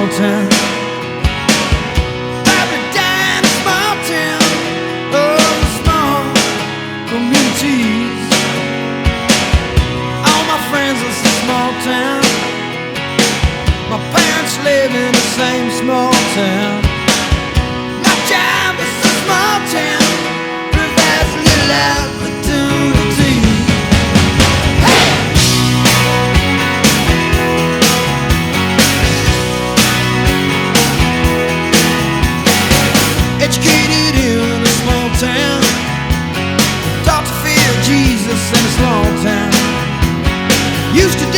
small town, small communities. All my friends live in a small town. My parents live in the same small town. Used to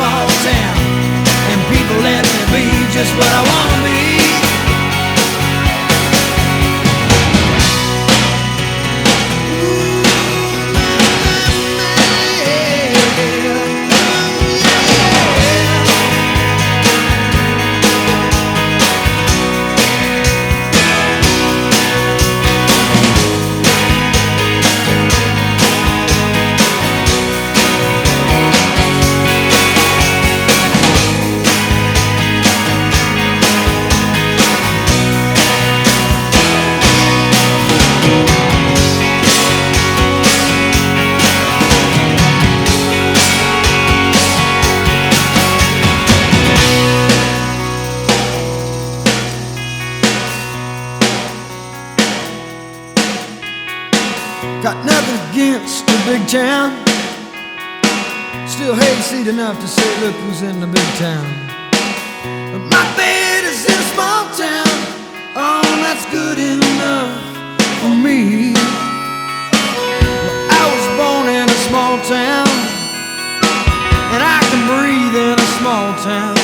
small town. And people let me be just what I wanna be. Nothing against the big town. Still hate seed enough to say, look who's in the big town. But my bed is in a small town. Oh, that's good enough for me. Well, I was born in a small town, and I can breathe in a small town.